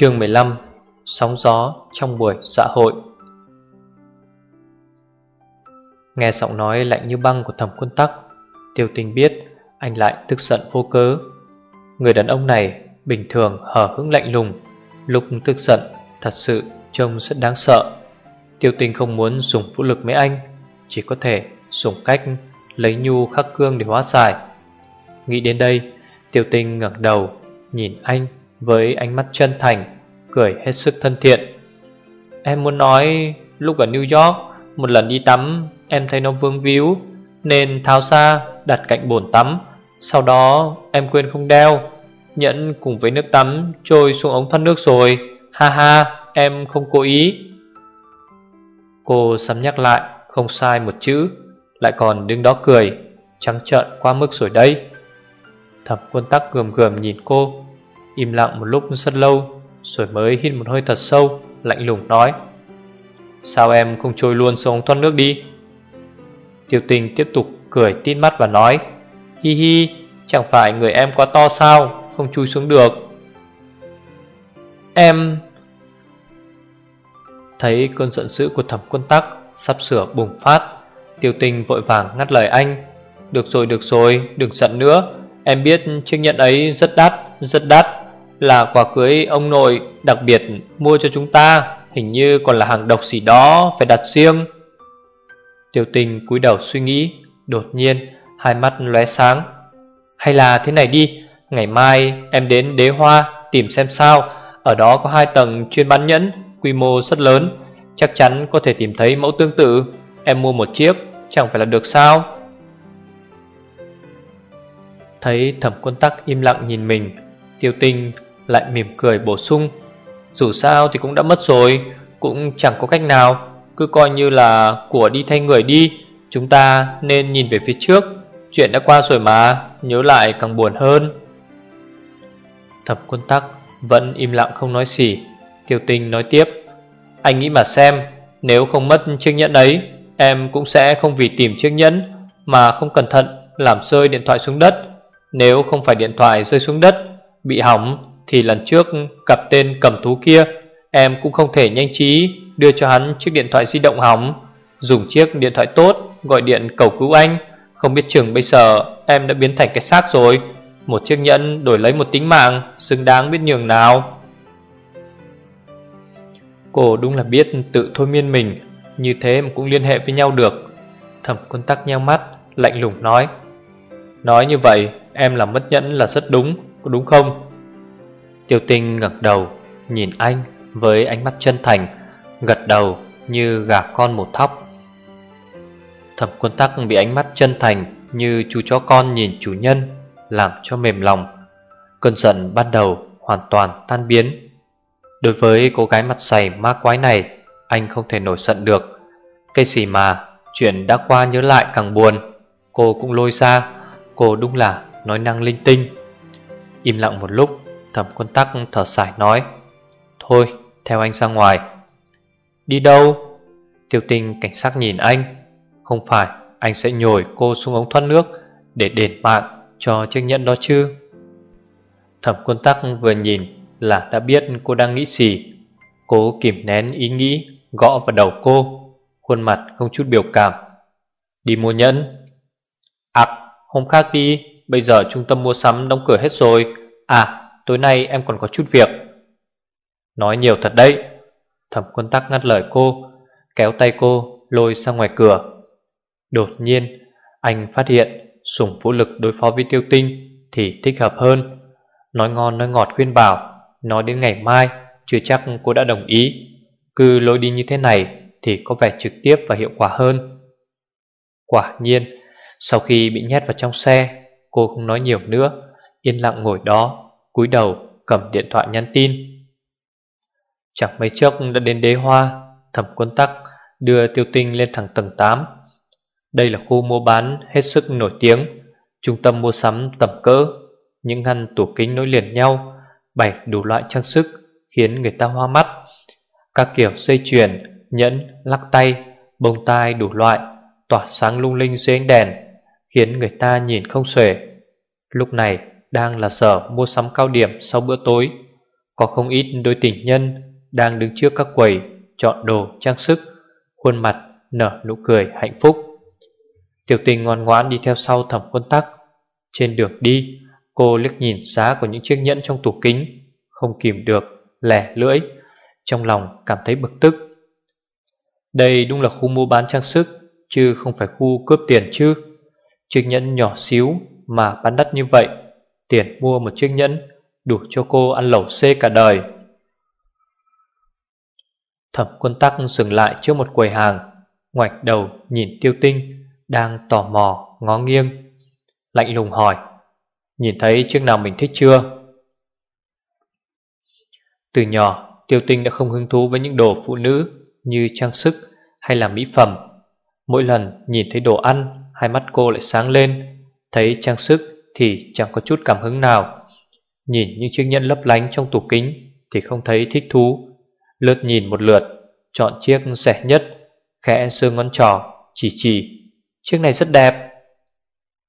Chương 15 Sóng gió trong buổi xã hội. Nghe giọng nói lạnh như băng của thẩm quân tắc, Tiêu tình biết anh lại tức giận vô cớ. Người đàn ông này bình thường hờ hững lạnh lùng, Lúc tức giận thật sự trông rất đáng sợ. Tiêu tình không muốn dùng vũ lực với anh, Chỉ có thể dùng cách lấy nhu khắc cương để hóa giải. Nghĩ đến đây, Tiêu tình ngẩng đầu Nhìn anh với ánh mắt chân thành, cười hết sức thân thiện. Em muốn nói lúc ở New York, một lần đi tắm em thấy nó vương víu nên tháo ra đặt cạnh bồn tắm. Sau đó em quên không đeo, nhẫn cùng với nước tắm trôi xuống ống thoát nước rồi. Ha ha, em không cố ý. Cô sắm nhắc lại, không sai một chữ, lại còn đứng đó cười, trắng trợn qua mức rồi đây. Thẩm quân tắc gườm gườm nhìn cô Im lặng một lúc rất lâu, Rồi mới hít một hơi thật sâu, Lạnh lùng nói, Sao em không trôi luôn xuống thoát nước đi? Tiêu tình tiếp tục cười tít mắt và nói, Hi hi, Chẳng phải người em quá to sao, Không chui xuống được. Em Thấy cơn giận dữ của thẩm quân tắc Sắp sửa bùng phát Tiêu tình vội vàng ngắt lời anh, Được rồi được rồi, đừng giận nữa, Em biết chiếc nhẫn ấy rất đắt Rất đắt là quà cưới ông nội đặc biệt mua cho chúng ta, Hình như còn là hàng độc gì đó Phải đặt riêng. Tiêu tình cúi đầu suy nghĩ, Đột nhiên hai mắt lóe sáng. Hay là thế này đi, Ngày mai em đến đế hoa Tìm xem sao, Ở đó có hai tầng chuyên bán nhẫn, Quy mô rất lớn, Chắc chắn có thể tìm thấy mẫu tương tự. Em mua một chiếc, chẳng phải là được sao? Thấy thẩm quân tắc im lặng nhìn mình Tiêu tinh lại mỉm cười bổ sung. Dù sao thì cũng đã mất rồi, Cũng chẳng có cách nào, Cứ coi như là của đi thay người đi, Chúng ta nên nhìn về phía trước, Chuyện đã qua rồi mà, Nhớ lại càng buồn hơn. Thập quân tắc Vẫn im lặng không nói gì. Tiêu tinh nói tiếp, Anh nghĩ mà xem, Nếu không mất chiếc nhẫn ấy, Em cũng sẽ không vì tìm chiếc nhẫn Mà không cẩn thận làm rơi điện thoại xuống đất. Nếu không phải điện thoại rơi xuống đất, Bị hỏng thì lần trước cặp tên cầm thú kia, Em cũng không thể nhanh trí đưa cho hắn chiếc điện thoại di động hỏng, Dùng chiếc điện thoại tốt gọi điện cầu cứu anh. Không biết chừng bây giờ em đã biến thành cái xác rồi, Một chiếc nhẫn đổi lấy một tính mạng Xứng đáng biết nhường nào. Cô đúng là biết tự thôi miên mình, Như thế mà cũng liên hệ với nhau được. Thẩm quân tắc nheo mắt, Lạnh lùng nói Nói như vậy, em làm mất nhẫn là rất đúng, Có đúng không? Tiêu tinh ngẩng đầu, Nhìn anh với ánh mắt chân thành, Gật đầu như gà con một thóc. Thẩm quân tắc bị ánh mắt chân thành Như chú chó con nhìn chủ nhân Làm cho mềm lòng. Cơn giận ban đầu hoàn toàn tan biến. Đối với cô gái mặt dày ma quái này, Anh không thể nổi giận được. Cái gì mà Chuyện đã qua nhớ lại càng buồn, Cô cũng lôi ra. Cô đúng là nói năng linh tinh. Im lặng một lúc Thẩm quân tắc thở dài nói, Thôi, theo anh ra ngoài. Đi đâu? Tiêu tinh cảnh sát nhìn anh, Không phải, anh sẽ nhồi cô xuống ống thoát nước Để đền mạng cho chiếc nhẫn đó chứ? Thẩm quân tắc vừa nhìn là đã biết cô đang nghĩ gì. Cố kìm nén ý nghĩ, Gõ vào đầu cô, Khuôn mặt không chút biểu cảm. Đi mua nhẫn. Ảc hôm khác đi, Bây giờ trung tâm mua sắm đóng cửa hết rồi. À Tối nay em còn có chút việc. Nói nhiều thật đấy. Thẩm quân tắc ngắt lời cô, Kéo tay cô lôi sang ngoài cửa. Đột nhiên, Anh phát hiện Sủng vũ lực đối phó với tiêu tinh Thì thích hợp hơn. Nói ngon nói ngọt khuyên bảo, Nói đến ngày mai, Chưa chắc cô đã đồng ý. Cứ lối đi như thế này Thì có vẻ trực tiếp và hiệu quả hơn. Quả nhiên, Sau khi bị nhét vào trong xe, Cô không nói nhiều nữa, Yên lặng ngồi đó cúi đầu cầm điện thoại nhắn tin. Chẳng mấy chốc đã đến đế hoa Thẩm quân tắc đưa tiêu tinh lên thẳng tầng 8 Đây là khu mua bán hết sức nổi tiếng Trung tâm mua sắm tầm cỡ Những ngăn tủ kính nối liền nhau Bày đủ loại trang sức Khiến người ta hoa mắt. Các kiểu dây chuyền, nhẫn, lắc tay Bông tai đủ loại Tỏa sáng lung linh dưới ánh đèn Khiến người ta nhìn không xuể. Lúc này đang là giờ mua sắm cao điểm sau bữa tối. Có không ít đôi tình nhân Đang đứng trước các quầy Chọn đồ, trang sức, Khuôn mặt nở nụ cười hạnh phúc. Tiểu tình ngoan ngoãn đi theo sau thẩm quân tắc Trên đường đi, Cô liếc nhìn giá của những chiếc nhẫn trong tủ kính, Không kìm được, Lẻ lưỡi, Trong lòng cảm thấy bực tức. Đây đúng là khu mua bán trang sức, Chứ không phải khu cướp tiền chứ. Chiếc nhẫn nhỏ xíu Mà bán đắt như vậy Tiền mua một chiếc nhẫn Đủ cho cô ăn lẩu xê cả đời. Thẩm quân tắc dừng lại trước một quầy hàng Ngoạch đầu nhìn tiêu tinh Đang tò mò, ngó nghiêng, Lạnh lùng hỏi, Nhìn thấy chiếc nào mình thích chưa? Từ nhỏ, Tiêu tinh đã không hứng thú với những đồ phụ nữ Như trang sức hay là mỹ phẩm. Mỗi lần nhìn thấy đồ ăn, Hai mắt cô lại sáng lên, Thấy trang sức thì chẳng có chút cảm hứng nào. Nhìn những chiếc nhẫn lấp lánh trong tủ kính Thì không thấy thích thú. Lướt nhìn một lượt, Chọn chiếc rẻ nhất, Khẽ xương ngón trỏ, Chỉ chỉ, Chiếc này rất đẹp.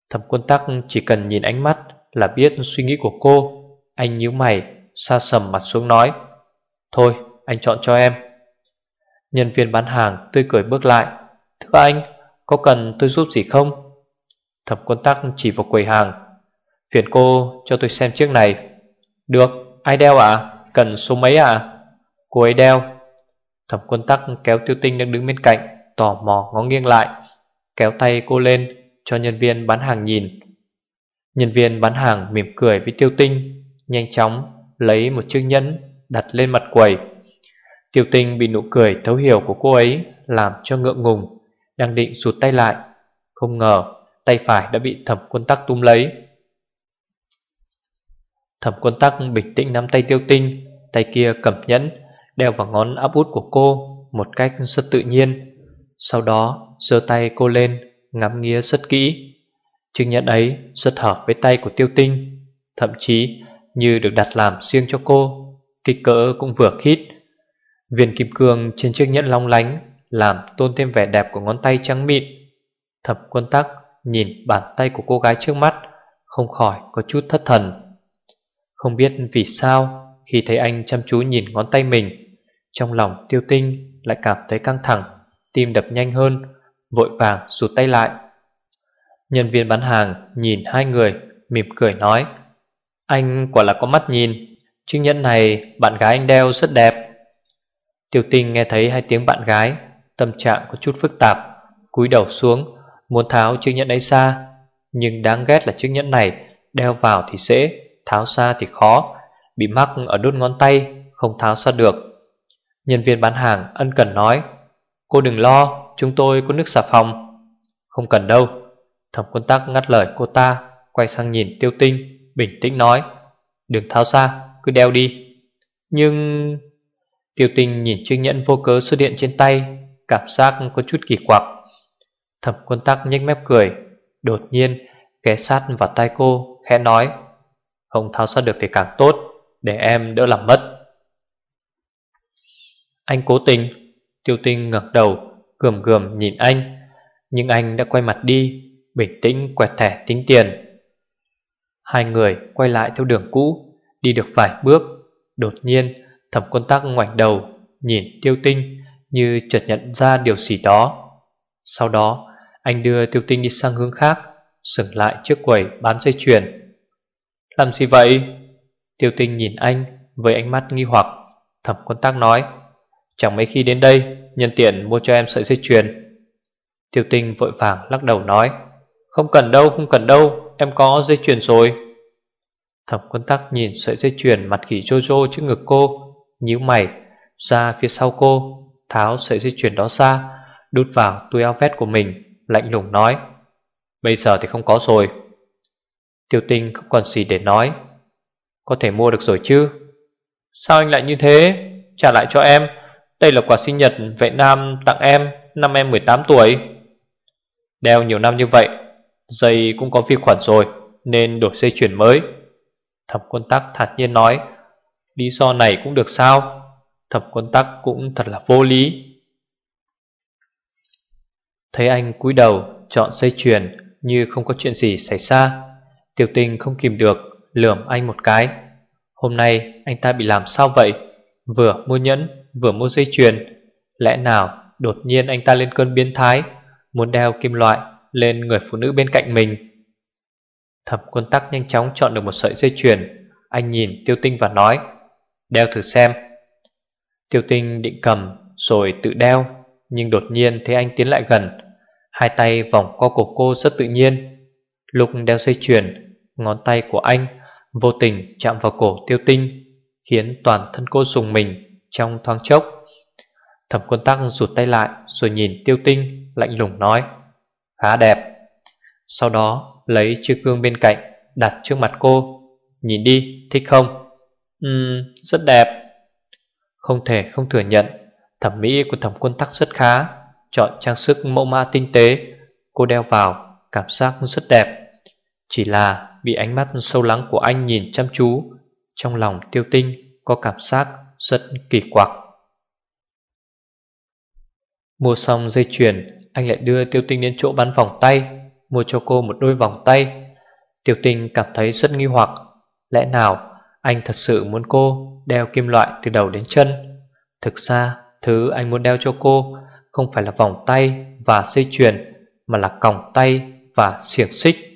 Thẩm quân tắc chỉ cần nhìn ánh mắt Là biết suy nghĩ của cô. Anh nhíu mày, Xa sầm mặt xuống nói, Thôi, anh chọn cho em. Nhân viên bán hàng tươi cười bước lại, Thưa anh, Có cần tôi giúp gì không? Thẩm quân tắc chỉ vào quầy hàng Phiền cô cho tôi xem chiếc này. Được, ai đeo ạ? Cần số mấy ạ? Cô ấy đeo. Thẩm quân tắc kéo tiêu tinh đang đứng bên cạnh Tò mò ngó nghiêng lại Kéo tay cô lên cho nhân viên bán hàng nhìn. Nhân viên bán hàng mỉm cười với tiêu tinh Nhanh chóng lấy một chiếc nhẫn đặt lên mặt quầy. Tiêu tinh bị nụ cười thấu hiểu của cô ấy Làm cho ngượng ngùng Đang định rụt tay lại. Không ngờ tay phải đã bị thẩm quân tắc túm lấy. Thẩm quân tắc bình tĩnh nắm tay tiêu tinh, Tay kia cầm nhẫn, Đeo vào ngón áp út của cô Một cách rất tự nhiên. Sau đó, giơ tay cô lên, Ngắm nghía rất kỹ. Chiếc nhẫn ấy rất hợp với tay của tiêu tinh, Thậm chí như được đặt làm riêng cho cô, Kích cỡ cũng vừa khít. Viên kim cương trên chiếc nhẫn long lánh Làm tôn thêm vẻ đẹp của ngón tay trắng mịn. Thẩm quân tắc nhìn bàn tay của cô gái trước mắt, Không khỏi có chút thất thần không biết vì sao, Khi thấy anh chăm chú nhìn ngón tay mình, Trong lòng tiêu tinh lại cảm thấy căng thẳng, Tim đập nhanh hơn, Vội vàng rụt tay lại. Nhân viên bán hàng nhìn hai người, Mỉm cười nói, Anh quả là có mắt nhìn, Chiếc nhẫn này bạn gái anh đeo rất đẹp. Tiêu tinh nghe thấy hai tiếng bạn gái, Tâm trạng có chút phức tạp, cúi đầu xuống, Muốn tháo chiếc nhẫn ấy ra, Nhưng đáng ghét là chiếc nhẫn này Đeo vào thì dễ. Tháo ra thì khó, Bị mắc ở đốt ngón tay, Không tháo ra được. Nhân viên bán hàng ân cần nói, Cô đừng lo, chúng tôi có nước xà phòng. Không cần đâu. Thẩm quân tắc ngắt lời cô ta, Quay sang nhìn tiêu tinh, Bình tĩnh nói, Đừng tháo ra cứ đeo đi. Nhưng Tiêu tinh nhìn chiếc nhẫn vô cớ xuất hiện trên tay, Cảm giác có chút kỳ quặc. Thẩm quân tắc nhếch mép cười, Đột nhiên ghé sát vào tay cô, Khẽ nói không tháo ra được thì càng tốt, Để em đỡ làm mất. Anh cố tình. Tiêu tinh ngẩng đầu, Gườm gườm nhìn anh. Nhưng anh đã quay mặt đi, Bình tĩnh, quẹt thẻ, tính tiền. Hai người quay lại theo đường cũ, Đi được vài bước. Đột nhiên thẩm quân tắc ngoảnh đầu, Nhìn tiêu tinh Như chợt nhận ra điều gì đó. Sau đó, anh đưa tiêu tinh đi sang hướng khác Sửng lại trước quầy bán dây chuyền làm gì vậy? Tiêu tinh nhìn anh với ánh mắt nghi hoặc Thẩm quân tác nói. Chẳng mấy khi đến đây, Nhân tiện mua cho em sợi dây chuyền. Tiêu tinh vội vàng lắc đầu nói. Không cần đâu, không cần đâu, Em có dây chuyền rồi. Thẩm quân tắc nhìn sợi dây chuyền mặt khỉ rô rô trước ngực cô, nhíu mày, ra phía sau cô, Tháo sợi dây chuyền đó ra, Đút vào túi áo vest của mình, Lạnh lùng nói. Bây giờ thì không có rồi. Tiêu tinh không còn gì để nói. Có thể mua được rồi chứ? Sao anh lại như thế? Trả lại cho em. Đây là quà sinh nhật vệ nam tặng em Năm em 18 tuổi. Đeo nhiều năm như vậy Dây cũng có vi khuẩn rồi, Nên đổi dây chuyển mới. Thẩm quân tắc thản nhiên nói, Lý do này cũng được sao? Thẩm quân tắc cũng thật là vô lý. Thấy anh cúi đầu chọn dây chuyền Như không có chuyện gì xảy ra Tiểu tình không kìm được, Lườm anh một cái. Hôm nay anh ta bị làm sao vậy? Vừa mua nhẫn, vừa mua dây chuyền. Lẽ nào đột nhiên anh ta lên cơn biến thái, Muốn đeo kim loại lên người phụ nữ bên cạnh mình? Thẩm quân tắc nhanh chóng chọn được một sợi dây chuyền. Anh nhìn tiêu tinh và nói, Đeo thử xem. Tiêu tinh định cầm rồi tự đeo, Nhưng đột nhiên thấy anh tiến lại gần. Hai tay vòng co cổ cô rất tự nhiên. Lúc đeo dây chuyền Ngón tay của anh, vô tình chạm vào cổ tiêu tinh, Khiến toàn thân cô sùng mình trong thoáng chốc. Thẩm quân tắc rụt tay lại Rồi nhìn tiêu tinh, lạnh lùng nói, Khá đẹp. Sau đó lấy chiếc gương bên cạnh Đặt trước mặt cô, Nhìn đi, thích không? Ừm, rất đẹp. Không thể không thừa nhận, Thẩm mỹ của thẩm quân tắc rất khá, Chọn trang sức mẫu mã tinh tế, Cô đeo vào cảm giác rất đẹp. Chỉ là bị ánh mắt sâu lắng của anh nhìn chăm chú. Trong lòng tiêu tinh có cảm giác rất kỳ quặc. Mua xong dây chuyền, Anh lại đưa tiêu tinh đến chỗ bán vòng tay, Mua cho cô một đôi vòng tay. Tiêu tinh cảm thấy rất nghi hoặc, Lẽ nào anh thật sự muốn cô đeo kim loại từ đầu đến chân? Thực ra, thứ anh muốn đeo cho cô Không phải là vòng tay và dây chuyền, Mà là còng tay và xiềng xích.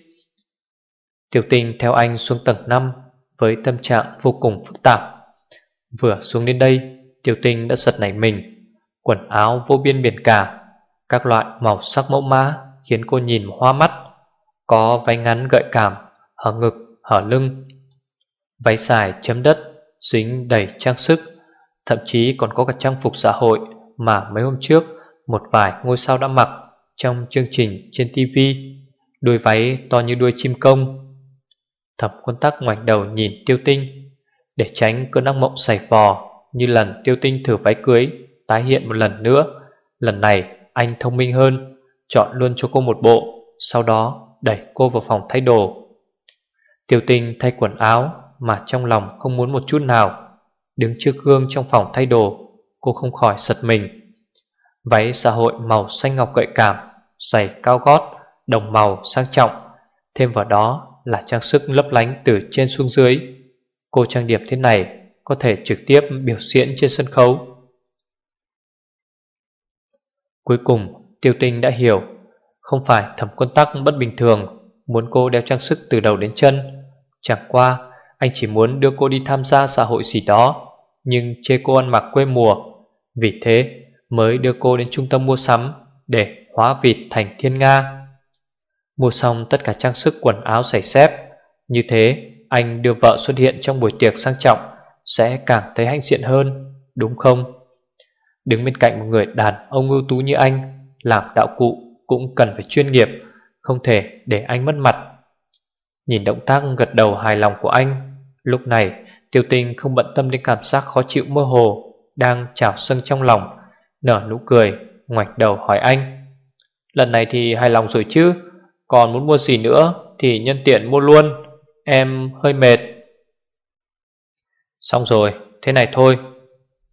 Tiểu tình theo anh xuống tầng 5 Với tâm trạng vô cùng phức tạp. Vừa xuống đến đây Tiểu tình đã giật nảy mình. Quần áo vô biên biển cả Các loại màu sắc mẫu mã Khiến cô nhìn hoa mắt. Có váy ngắn gợi cảm Hở ngực, hở lưng. Váy dài chấm đất Dính đầy trang sức. Thậm chí còn có cả trang phục xã hội Mà mấy hôm trước Một vài ngôi sao đã mặc Trong chương trình trên TV Đuôi váy to như đuôi chim công Thẩm quân tắc ngoảnh đầu nhìn tiêu tinh. Để tránh cơn ác mộng xảy vò Như lần tiêu tinh thử váy cưới Tái hiện một lần nữa, Lần này anh thông minh hơn, Chọn luôn cho cô một bộ, Sau đó đẩy cô vào phòng thay đồ. Tiêu tinh thay quần áo Mà trong lòng không muốn một chút nào, Đứng trước gương trong phòng thay đồ, Cô không khỏi giật mình. Váy xã hội màu xanh ngọc gợi cảm, Giày cao gót, Đồng màu sang trọng, Thêm vào đó là trang sức lấp lánh từ trên xuống dưới. Cô trang điểm thế này Có thể trực tiếp biểu diễn trên sân khấu. Cuối cùng, tiêu tinh đã hiểu, Không phải thẩm quân tắc bất bình thường Muốn cô đeo trang sức từ đầu đến chân. Chẳng qua, Anh chỉ muốn đưa cô đi tham gia xã hội gì đó, Nhưng chê cô ăn mặc quê mùa. Vì thế, mới đưa cô đến trung tâm mua sắm Để hóa vịt thành thiên nga. Mua xong tất cả trang sức quần áo giày xếp. Như thế, anh đưa vợ xuất hiện trong buổi tiệc sang trọng, Sẽ càng thấy hãnh diện hơn, Đúng không? Đứng bên cạnh một người đàn ông ưu tú như anh, Làm đạo cụ cũng cần phải chuyên nghiệp, Không thể để anh mất mặt. Nhìn động tác gật đầu hài lòng của anh, Lúc này, tiêu tinh không bận tâm đến cảm giác khó chịu mơ hồ Đang trào sân trong lòng, Nở nụ cười, ngoảnh đầu hỏi anh, Lần này thì hài lòng rồi chứ? Còn muốn mua gì nữa Thì nhân tiện mua luôn. Em hơi mệt. Xong rồi, Thế này thôi.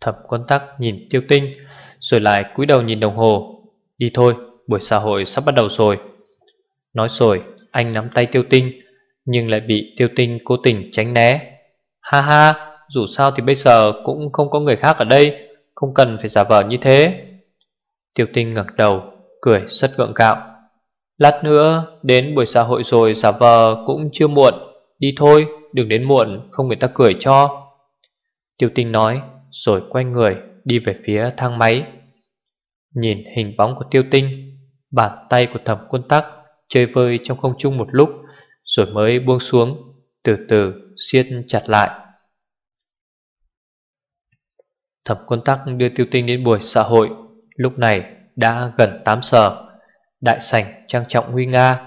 Thẩm quân tắc nhìn tiêu tinh, Rồi lại cúi đầu nhìn đồng hồ. Đi thôi, buổi xã hội sắp bắt đầu rồi. Nói rồi, anh nắm tay tiêu tinh, Nhưng lại bị tiêu tinh cố tình tránh né. Ha ha, Dù sao thì bây giờ cũng không có người khác ở đây, Không cần phải giả vờ như thế. Tiêu tinh ngẩng đầu, Cười rất gượng gạo. Lát nữa, đến buổi xã hội rồi giả vờ cũng chưa muộn. Đi thôi, đừng đến muộn, không người ta cười cho. Tiêu tinh nói, rồi quay người, đi về phía thang máy. Nhìn hình bóng của tiêu tinh, Bàn tay của thẩm quân tắc chơi vơi trong không trung một lúc, Rồi mới buông xuống, Từ từ siết chặt lại. Thẩm quân tắc đưa tiêu tinh đến buổi xã hội, Lúc này đã gần 8 giờ. Đại sảnh trang trọng nguy nga.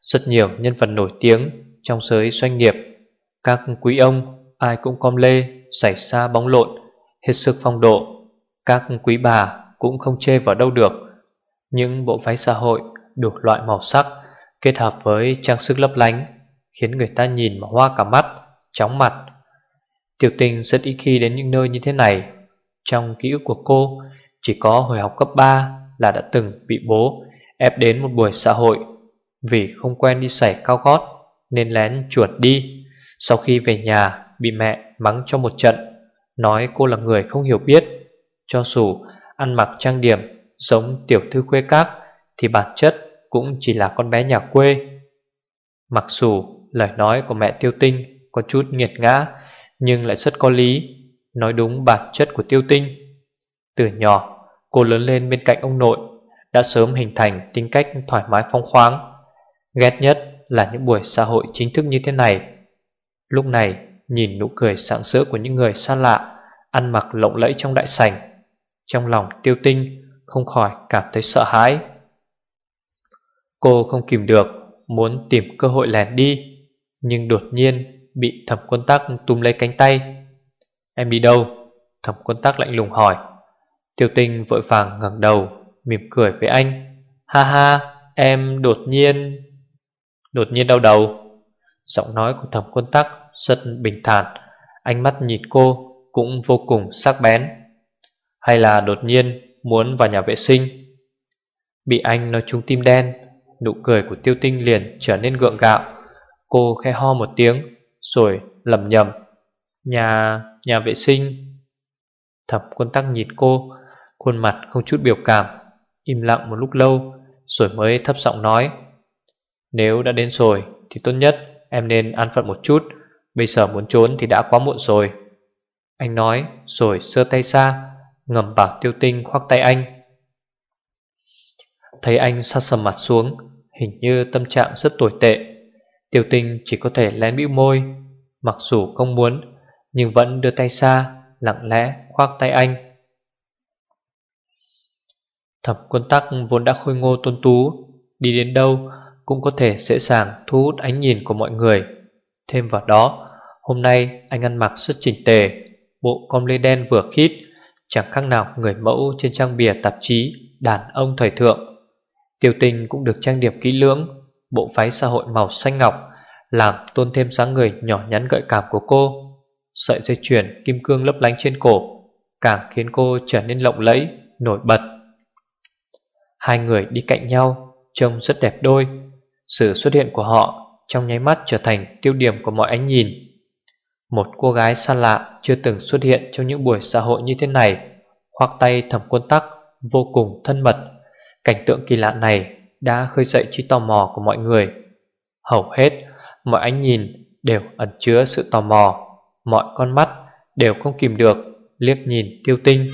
Rất nhiều nhân vật nổi tiếng trong giới doanh nghiệp, Các quý ông, ai cũng com lê, Xảy ra bóng lộn, Hết sức phong độ. Các quý bà cũng không chê vào đâu được. Những bộ váy xã hội đủ loại màu sắc, Kết hợp với trang sức lấp lánh, Khiến người ta nhìn mà hoa cả mắt, Chóng mặt. Tiểu tình rất ít khi đến những nơi như thế này. Trong ký ức của cô, Chỉ có hồi học cấp 3 Là đã từng bị bố ép đến một buổi xã hội. Vì không quen đi giày cao gót, Nên lén chuột đi. Sau khi về nhà, Bị mẹ mắng cho một trận. Nói cô là người không hiểu biết. Cho dù ăn mặc trang điểm Giống tiểu thư khuê các, Thì bản chất cũng chỉ là con bé nhà quê. Mặc dù lời nói của mẹ tiêu tinh Có chút nghiệt ngã, Nhưng lại rất có lý, Nói đúng bản chất của tiêu tinh. Từ nhỏ, cô lớn lên bên cạnh ông nội đã sớm hình thành tính cách thoải mái phong khoáng. Ghét nhất là những buổi xã hội chính thức như thế này. Lúc này, nhìn nụ cười sảng sỡ của những người xa lạ, Ăn mặc lộng lẫy trong đại sảnh, Trong lòng tiêu tinh, không khỏi cảm thấy sợ hãi. Cô không kìm được, Muốn tìm cơ hội lèn đi, Nhưng đột nhiên Bị thẩm quân tắc túm lấy cánh tay. Em đi đâu? Thẩm quân tắc lạnh lùng hỏi. Tiêu tinh vội vàng ngẩng đầu. Mỉm cười với anh. Ha ha, em đột nhiên Đột nhiên đau đầu. Giọng nói của thẩm quân tắc rất bình thản, Ánh mắt nhìn cô cũng vô cùng sắc bén. Hay là đột nhiên muốn vào nhà vệ sinh? Bị anh nói trúng tim đen, Nụ cười của tiêu tinh liền trở nên gượng gạo. Cô khẽ ho một tiếng, Rồi lầm nhầm Nhà... nhà vệ sinh. Thẩm quân tắc nhìn cô, Khuôn mặt không chút biểu cảm. Im lặng một lúc lâu, Rồi mới thấp giọng nói, Nếu đã đến rồi thì tốt nhất Em nên an phận một chút, Bây giờ muốn trốn thì đã quá muộn rồi. Anh nói, rồi sơ tay ra, Ngầm bảo tiêu tinh khoác tay anh. Thấy anh sát sầm mặt xuống, Hình như tâm trạng rất tồi tệ, Tiêu tinh chỉ có thể lén bĩu môi, Mặc dù không muốn, Nhưng vẫn đưa tay xa Lặng lẽ khoác tay anh. Thẩm quân tắc vốn đã khôi ngô tôn tú, Đi đến đâu Cũng có thể dễ dàng thu hút ánh nhìn của mọi người. Thêm vào đó, Hôm nay anh ăn mặc rất chỉnh tề, Bộ com lê đen vừa khít, Chẳng khác nào người mẫu trên trang bìa tạp chí Đàn ông thời thượng. Tiêu tình cũng được trang điểm kỹ lưỡng, Bộ váy xã hội màu xanh ngọc, Làm tôn thêm dáng người nhỏ nhắn gợi cảm của cô. Sợi dây chuyền kim cương lấp lánh trên cổ, Càng khiến cô trở nên lộng lẫy, Nổi bật. Hai người đi cạnh nhau Trông rất đẹp đôi Sự xuất hiện của họ Trong nháy mắt trở thành tiêu điểm của mọi ánh nhìn Một cô gái xa lạ Chưa từng xuất hiện trong những buổi xã hội như thế này Khoác tay thẩm quân tắc Vô cùng thân mật Cảnh tượng kỳ lạ này đã khơi dậy trí tò mò của mọi người. Hầu hết, mọi ánh nhìn đều ẩn chứa sự tò mò, mọi con mắt đều không kìm được liếc nhìn tiêu tinh.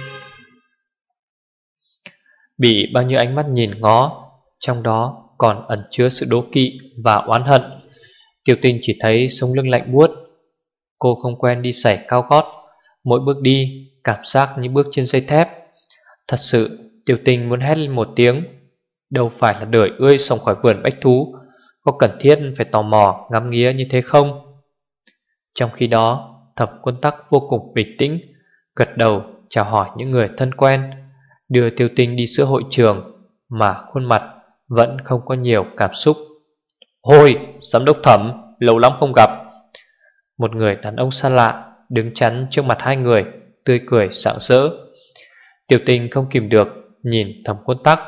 Bị bao nhiêu ánh mắt nhìn ngó, trong đó còn ẩn chứa sự đố kỵ và oán hận. Tiêu tinh chỉ thấy sống lưng lạnh buốt. Cô không quen đi sải cao gót, mỗi bước đi cảm giác như bước trên dây thép. Thật sự Tiểu Tinh muốn hét lên một tiếng Đâu phải là đợi ươi sống khỏi vườn bách thú Có cần thiết phải tò mò ngắm nghía như thế không Trong khi đó Thập quân tắc vô cùng bình tĩnh Gật đầu chào hỏi những người thân quen Đưa tiêu tinh đi giữa hội trường Mà khuôn mặt vẫn không có nhiều cảm xúc. Ôi, giám đốc thẩm, lâu lắm không gặp. Một người đàn ông xa lạ Đứng chắn trước mặt hai người Tươi cười sảng sỡ. Tiểu tình không kìm được Nhìn thẩm quân tắc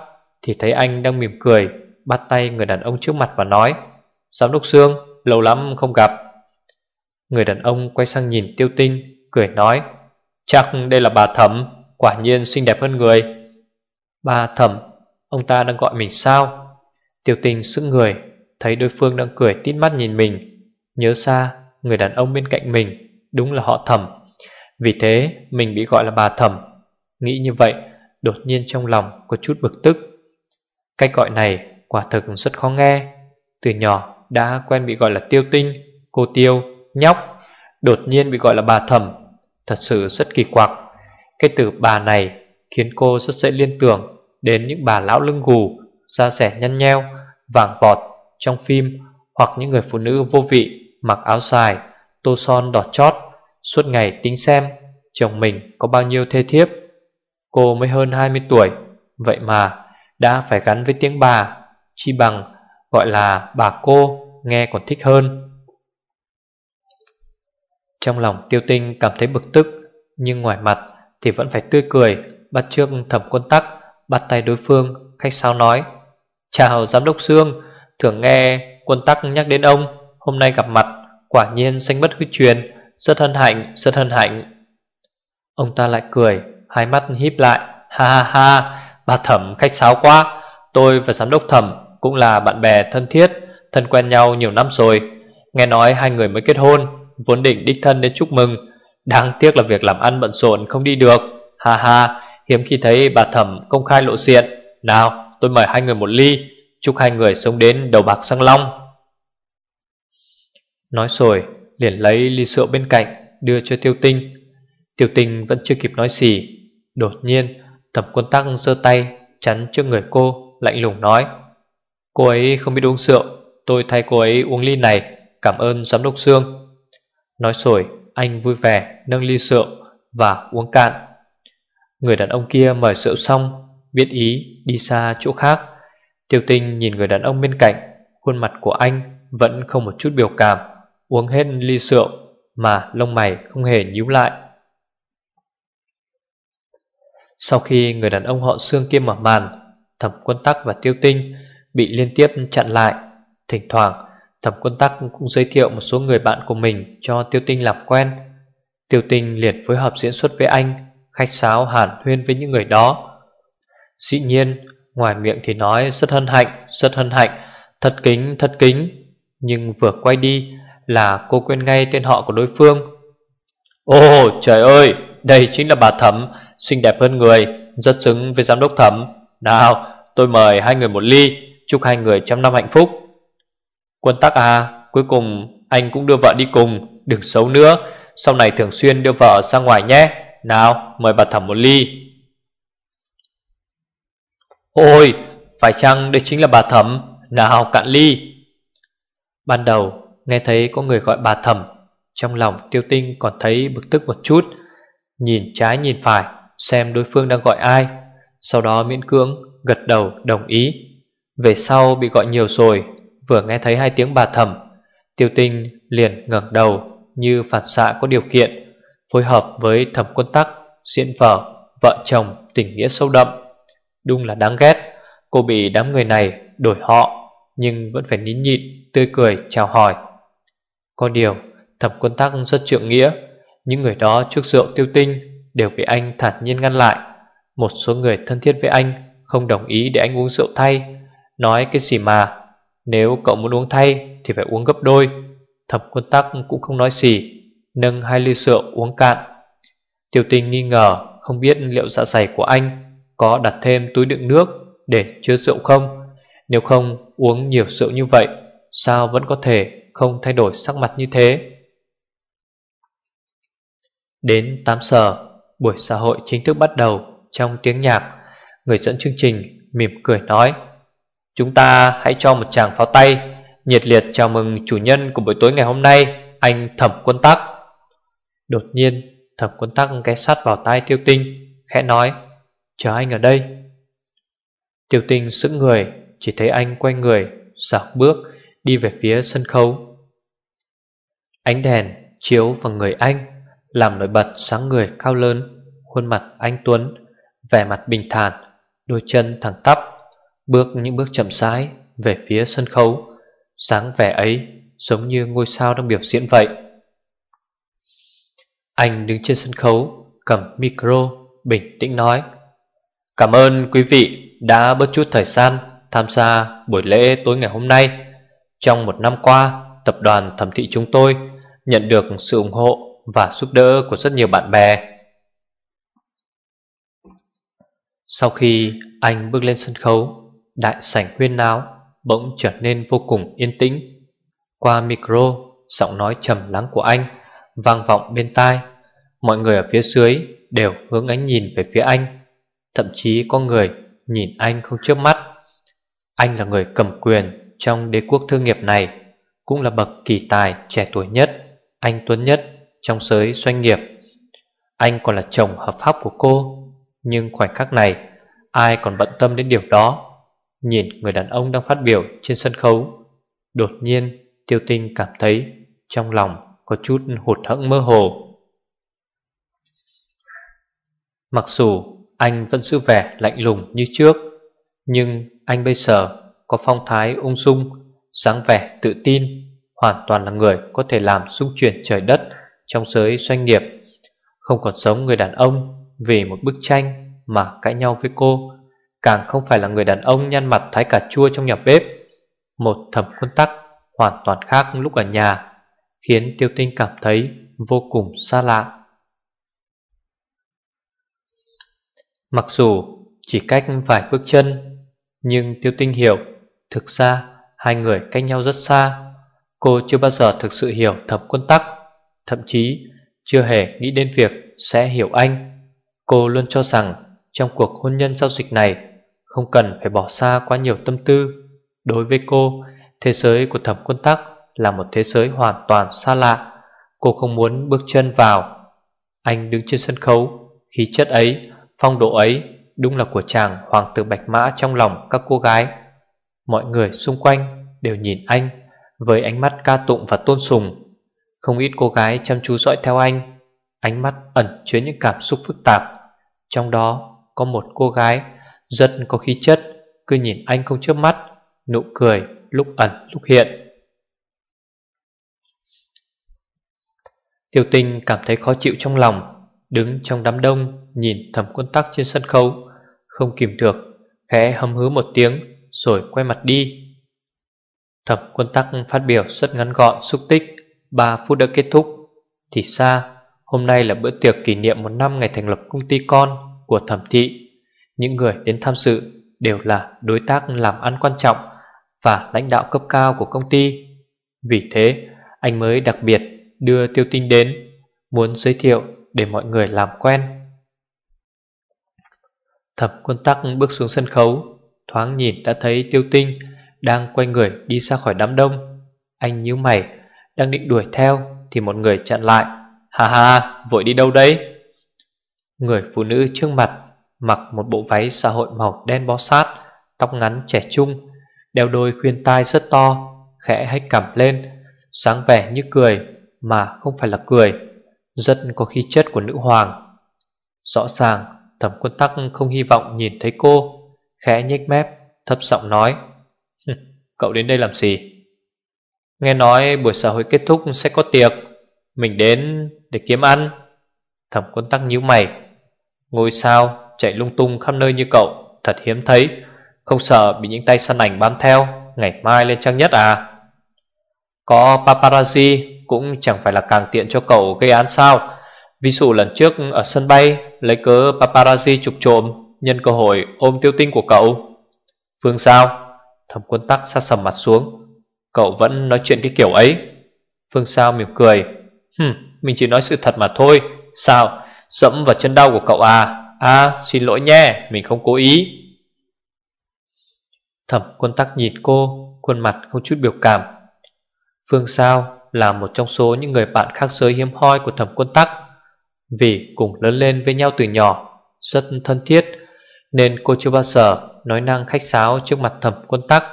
Thì thấy anh đang mỉm cười Bắt tay người đàn ông trước mặt và nói Giám đốc Sương lâu lắm không gặp. Người đàn ông quay sang nhìn tiêu tinh Cười nói Chắc đây là bà thẩm. Quả nhiên xinh đẹp hơn người. Bà thẩm Ông ta đang gọi mình sao? Tiêu tinh sững người Thấy đối phương đang cười tít mắt nhìn mình Nhớ xa người đàn ông bên cạnh mình Đúng là họ thẩm Vì thế mình bị gọi là bà thẩm Nghĩ như vậy Đột nhiên trong lòng có chút bực tức. Cách gọi này quả thực rất khó nghe. Từ nhỏ đã quen bị gọi là tiêu tinh Cô tiêu, nhóc Đột nhiên bị gọi là bà thẩm Thật sự rất kỳ quặc. Cái từ bà này khiến cô rất dễ liên tưởng Đến những bà lão lưng gù Da rẻ nhăn nheo Vàng vọt trong phim Hoặc những người phụ nữ vô vị Mặc áo dài, tô son đọt chót Suốt ngày tính xem Chồng mình có bao nhiêu thê thiếp. Cô mới hơn 20 tuổi Vậy mà đã phải gắn với tiếng bà Chi bằng gọi là bà cô Nghe còn thích hơn. Trong lòng tiêu tinh cảm thấy bực tức Nhưng ngoài mặt thì vẫn phải tươi cười Bắt trước thẩm quân tắc Bắt tay đối phương khách sao nói Chào giám đốc Sương Thường nghe quân tắc nhắc đến ông Hôm nay gặp mặt Quả nhiên xanh bất hư truyền Rất hân hạnh, rất hân hạnh. Ông ta lại cười Hai mắt híp lại Ha ha ha, bà thẩm khách sáo quá Tôi và giám đốc thẩm cũng là bạn bè thân thiết Thân quen nhau nhiều năm rồi Nghe nói hai người mới kết hôn Vốn định đích thân đến chúc mừng Đáng tiếc là việc làm ăn bận rộn không đi được. Ha ha, hiếm khi thấy bà thẩm công khai lộ diện. Nào, tôi mời hai người một ly Chúc hai người sống đến đầu bạc sang long. Nói rồi, liền lấy ly rượu bên cạnh Đưa cho tiêu tinh. Tiêu tinh vẫn chưa kịp nói gì. Đột nhiên, thẩm quân tắc giơ tay Chắn trước người cô, lạnh lùng nói Cô ấy không biết uống rượu Tôi thay cô ấy uống ly này Cảm ơn giám đốc xương. Nói rồi anh vui vẻ nâng ly rượu Và uống cạn. Người đàn ông kia mời rượu xong, Biết ý, đi xa chỗ khác. Tiêu tinh nhìn người đàn ông bên cạnh, Khuôn mặt của anh vẫn không một chút biểu cảm, Uống hết ly rượu Mà lông mày không hề nhíu lại. Sau khi người đàn ông họ xương kia mở màn, Thẩm quân tắc và tiêu tinh Bị liên tiếp chặn lại, Thỉnh thoảng Thẩm quân tắc cũng giới thiệu một số người bạn của mình Cho tiêu tinh làm quen. Tiêu tinh liền phối hợp diễn xuất với anh, Khách sáo hàn huyên với những người đó. Dĩ nhiên, Ngoài miệng thì nói rất hân hạnh, Rất hân hạnh, Thật kính thật kính. Nhưng vừa quay đi là cô quên ngay tên họ của đối phương. Ô, trời ơi, Đây chính là bà Thẩm, Xinh đẹp hơn người, Rất xứng với giám đốc Thẩm. Nào, tôi mời hai người một ly, Chúc hai người trăm năm hạnh phúc. Quân tắc à Cuối cùng anh cũng đưa vợ đi cùng, Đừng xấu nữa. Sau này thường xuyên đưa vợ ra ngoài nhé. Nào, mời bà Thẩm một ly. Ôi, Phải chăng đây chính là bà Thẩm? Nào, cạn ly. Ban đầu, Nghe thấy có người gọi bà thẩm, Trong lòng tiêu tinh còn thấy bực tức một chút. Nhìn trái nhìn phải, Xem đối phương đang gọi ai. Sau đó miễn cưỡng gật đầu đồng ý. Về sau bị gọi nhiều rồi Vừa nghe thấy hai tiếng bà thẩm Tiêu tinh liền ngẩng đầu Như phản xạ có điều kiện Phối hợp với thẩm quân tắc Diễn vở, vợ chồng tình nghĩa sâu đậm. Đúng là đáng ghét Cô bị đám người này đổi họ Nhưng vẫn phải nín nhịn Tươi cười chào hỏi. Có điều thẩm quân tắc rất trượng nghĩa Những người đó trước rượu tiêu tinh Đều bị anh thản nhiên ngăn lại. Một số người thân thiết với anh Không đồng ý để anh uống rượu thay Nói cái gì mà nếu cậu muốn uống thay thì phải uống gấp đôi Thẩm quân tắc cũng không nói gì Nâng hai ly rượu uống cạn Tiêu tinh nghi ngờ Không biết liệu dạ dày của anh Có đặt thêm túi đựng nước Để chứa rượu không Nếu không uống nhiều rượu như vậy Sao vẫn có thể không thay đổi sắc mặt như thế. Đến 8 giờ, buổi xã hội chính thức bắt đầu trong tiếng nhạc. Người dẫn chương trình mỉm cười nói Chúng ta hãy cho một chàng pháo tay Nhiệt liệt chào mừng chủ nhân của buổi tối ngày hôm nay Anh Thẩm Quân Tắc Đột nhiên Thẩm Quân Tắc ghé sát vào tai Tiêu Tinh Khẽ nói Chờ anh ở đây Tiêu Tinh sững người Chỉ thấy anh quay người Dạo bước đi về phía sân khấu. Ánh đèn chiếu vào người anh, làm nổi bật sáng người cao lớn, khuôn mặt anh Tuấn, vẻ mặt bình thản, đôi chân thẳng tắp, bước những bước chậm rãi về phía sân khấu. Sáng vẻ ấy giống như ngôi sao đang biểu diễn vậy. Anh đứng trên sân khấu, cầm micro, bình tĩnh nói Cảm ơn quý vị đã bớt chút thời gian tham gia buổi lễ tối ngày hôm nay. Trong một năm qua, tập đoàn thẩm thị chúng tôi nhận được sự ủng hộ và giúp đỡ của rất nhiều bạn bè. Sau khi anh bước lên sân khấu, đại sảnh huyên náo bỗng trở nên vô cùng yên tĩnh. Qua micro, giọng nói trầm lắng của anh vang vọng bên tai. Mọi người ở phía dưới đều hướng ánh nhìn về phía anh. Thậm chí có người nhìn anh không chớp mắt. Anh là người cầm quyền trong đế quốc thương nghiệp này Cũng là bậc kỳ tài trẻ tuổi nhất Anh Tuấn nhất trong giới doanh nghiệp Anh còn là chồng hợp pháp của cô Nhưng khoảnh khắc này Ai còn bận tâm đến điều đó Nhìn người đàn ông đang phát biểu trên sân khấu, Đột nhiên Tiêu tinh cảm thấy Trong lòng có chút hụt hẫng mơ hồ. Mặc dù anh vẫn giữ vẻ lạnh lùng như trước, Nhưng anh bây giờ có phong thái ung dung, dáng vẻ tự tin, Hoàn toàn là người có thể làm xung chuyển trời đất Trong giới doanh nghiệp. Không còn sống người đàn ông Vì một bức tranh mà cãi nhau với cô Càng không phải là người đàn ông nhăn mặt thái cà chua trong nhà bếp. Một thẩm quân tắc hoàn toàn khác lúc ở nhà, Khiến tiêu tinh cảm thấy vô cùng xa lạ. Mặc dù chỉ cách vài bước chân, Nhưng tiêu tinh hiểu, Thực ra hai người cách nhau rất xa. Cô chưa bao giờ thực sự hiểu thẩm quân tắc, Thậm chí chưa hề nghĩ đến việc sẽ hiểu anh. Cô luôn cho rằng trong cuộc hôn nhân giao dịch này không cần phải bỏ xa quá nhiều tâm tư. Đối với cô, thế giới của thẩm quân tắc là một thế giới hoàn toàn xa lạ. Cô không muốn bước chân vào. Anh đứng trên sân khấu Khí chất ấy, phong độ ấy Đúng là của chàng hoàng tử bạch mã trong lòng các cô gái. Mọi người xung quanh đều nhìn anh Với ánh mắt ca tụng và tôn sùng. Không ít cô gái chăm chú dõi theo anh. Ánh mắt ẩn chứa những cảm xúc phức tạp. Trong đó có một cô gái rất có khí chất, Cứ nhìn anh không chớp mắt, Nụ cười lúc ẩn, lúc hiện. Tiêu tinh cảm thấy khó chịu trong lòng, Đứng trong đám đông, Nhìn thẩm quân tắc trên sân khấu, Không kìm được, Khẽ hâm hứ một tiếng, Rồi quay mặt đi. Thẩm quân tắc phát biểu rất ngắn gọn, xúc tích 3 phút đã kết thúc. Thì xa Hôm nay là bữa tiệc kỷ niệm một năm ngày thành lập công ty con Của thẩm thị. Những người đến tham dự Đều là đối tác làm ăn quan trọng Và lãnh đạo cấp cao của công ty. Vì thế, Anh mới đặc biệt đưa tiêu tinh đến, Muốn giới thiệu để mọi người làm quen. Thẩm quân tắc bước xuống sân khấu, Thoáng nhìn đã thấy tiêu tinh Đang quay người đi ra khỏi đám đông. Anh nhíu mày, Đang định đuổi theo Thì một người chặn lại. Hà hà vội đi đâu đấy? Người phụ nữ trước mặt Mặc một bộ váy xã hội màu đen bó sát, Tóc ngắn trẻ trung, Đeo đôi khuyên tai rất to, Khẽ hách cằm lên, Sáng vẻ như cười, Mà không phải là cười, Rất có khí chất của nữ hoàng. Rõ ràng, thẩm quân tắc không hy vọng nhìn thấy cô, Khẽ nhếch mép, Thấp giọng nói Cậu đến đây làm gì? Nghe nói buổi xã hội kết thúc sẽ có tiệc, Mình đến để kiếm ăn. Thẩm quân tắc nhíu mày, Ngôi sao? Chạy lung tung khắp nơi như cậu. Thật hiếm thấy. Không sợ bị những tay săn ảnh bám theo. Ngày mai lên trang nhất à? Có paparazzi Cũng chẳng phải là càng tiện cho cậu gây án sao? Ví dụ lần trước ở sân bay Lấy cớ paparazzi chụp trộm Nhân cơ hội ôm tiêu tinh của cậu. Phương sao? Thẩm quân tắc sát sầm mặt xuống. Cậu vẫn nói chuyện cái kiểu ấy. Phương sao mỉm cười. Hừm, mình chỉ nói sự thật mà thôi. Sao, dẫm vào chân đau của cậu à? À, xin lỗi nhé, mình không cố ý. Thẩm quân tắc nhìn cô Khuôn mặt không chút biểu cảm. Phương Sao là một trong số những người bạn khác giới hiếm hoi của thẩm quân tắc. Vì cùng lớn lên với nhau từ nhỏ Rất thân thiết Nên cô chưa bao giờ nói năng khách sáo trước mặt thẩm quân tắc.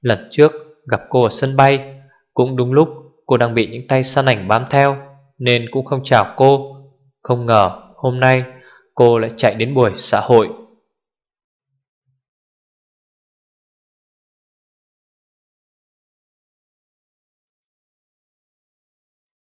Lần trước gặp cô ở sân bay Cũng đúng lúc cô đang bị những tay săn ảnh bám theo Nên cũng không chào cô. Không ngờ hôm nay cô lại chạy đến buổi xã hội.